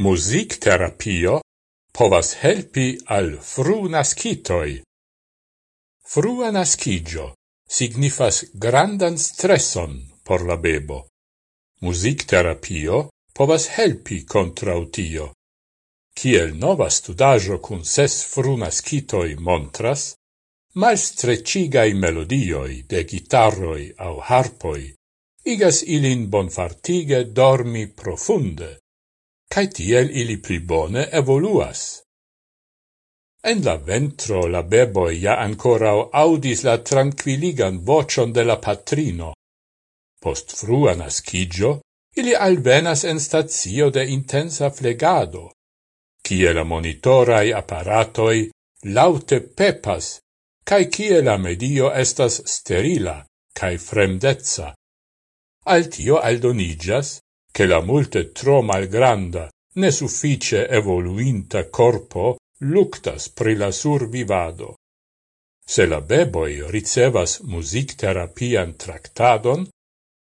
Muzikterapio povas helpi al fru nascitoi. Frua nascigio signifas grandan stresson por la bebo. Muzikterapio povas helpi contra utio. Ciel nova studajo cun ses frunascitoi montras, mal strecigai melodioi de gitarroi au harpoi igas ilin bonfartige dormi profunde cae tiel ili pli bone evoluas. En la ventro la beboi ja ancora audis la tranquilligan vocion de la patrino. Post frua nascigio, ili alvenas en stazio de intensa flegado, cie la monitorai apparatoi laute pepas, cae cie la medio estas sterila cae fremdezza. Al tio aldonigas che la multe tro malgranda, ne suffice evoluinta corpo luctas pri la survivado. Se la beboi ricevas music-terapian tractadon,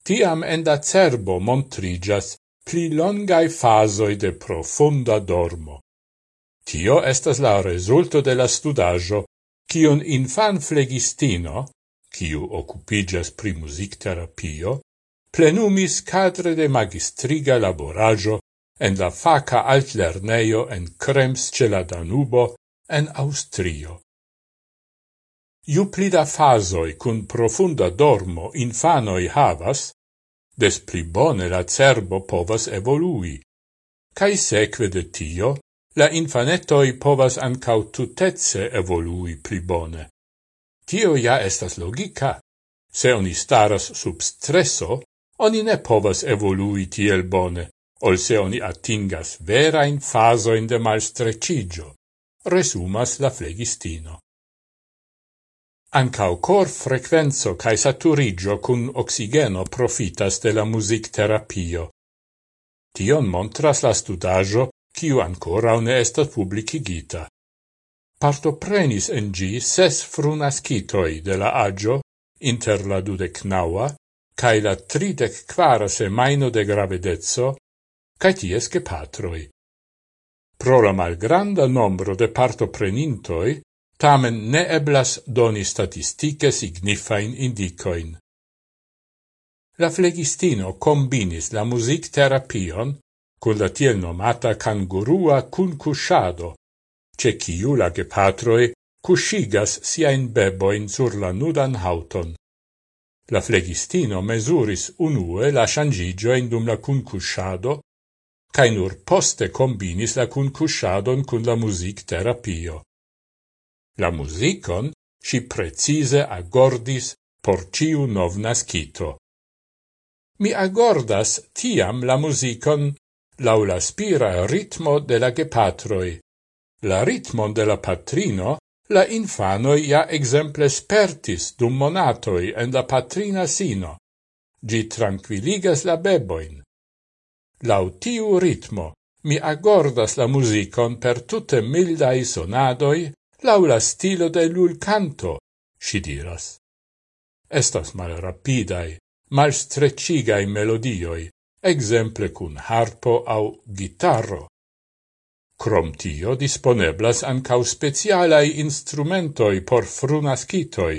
tiam en la cerbo montrigas pli longai fasoi de profunda dormo. Tio estas la resulto de la studajo kion infan flegistino, kiu occupigas pri music-terapio, plenumis cadre de magistriga laborajo en la faca altlerneio en Krems ce la Danubo en Austrio. Ju pli da fasoi cun profunda dormo infanoi havas, des pli bone la cerbo povas evolui, cae seque de tio la infanetoi povas ancau tutetze evolui pli bone. Tio ja estas logica. Se oni staras sub stresso, oni ne povas evolui tiel bone, ol se oni attingas verain fasoin de malstrecigio, resumas la flegistino. Ancao cor frequenzo cae saturigio cun oxigeno profitas de la music terapio. Tion montras la studajo, kiu ancora ne estat publicigita. Partoprenis en gi ses frunascitoi de la agio, inter la dudecnaua cae la tridec quara semaino de gravedezzo, cae ties patroi. Pro la malgranda nombro de partoprenintoi, tamen ne eblas doni statistike signifain indicoin. La flegistino combinis la music terapion cun la tiel nomata cangurua cun cusciado, ce ciu la gepatroi cuscigas siain beboin sur la nudan hauton. La flegistino mesuris unue la changigio in dum la cuncusciado, cae nur poste combinis la cuncusciadon cun la music terapio. La musicon si precise agordis por ciu nov nascito. Mi agordas tiam la musicon laula spira ritmo de la gepatroi. La ritmon de la patrino la infanoi ja exemple spertis dum monatoi en la patrina sino. Gi tranquilligas la beboin. Lau tiu ritmo, mi agordas la musicon per tutte mildai sonadoi lau la stilo de lul canto, si diras. Estas mal rapidai, mal strecigai melodioi, exemple cun harpo au gitarro, Crom tio disponeblas ancau specialai instrumentoi por frunascitoi,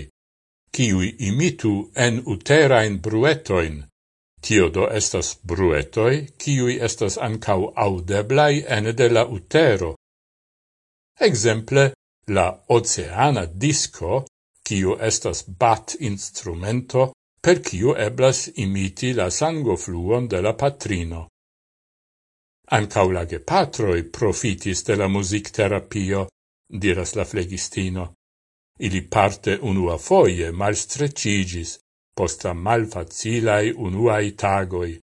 kiui imitu en uterain bruetoin. Tio do estas bruetoi, kiui estas ancau audeblai ene de la utero. Exemple, la oceana disco, kiu estas bat instrumento, per kiu eblas imiti la sangofluon de la patrino. Ancau la gepatroi profitis de la music terapio, diras la flegistino. Ili parte unua foie mal strecigis, posta mal facilai unuai tagoi.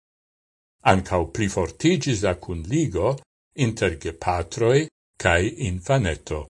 Ancaù plifortigis la cunligo inter gepatroi cae infaneto.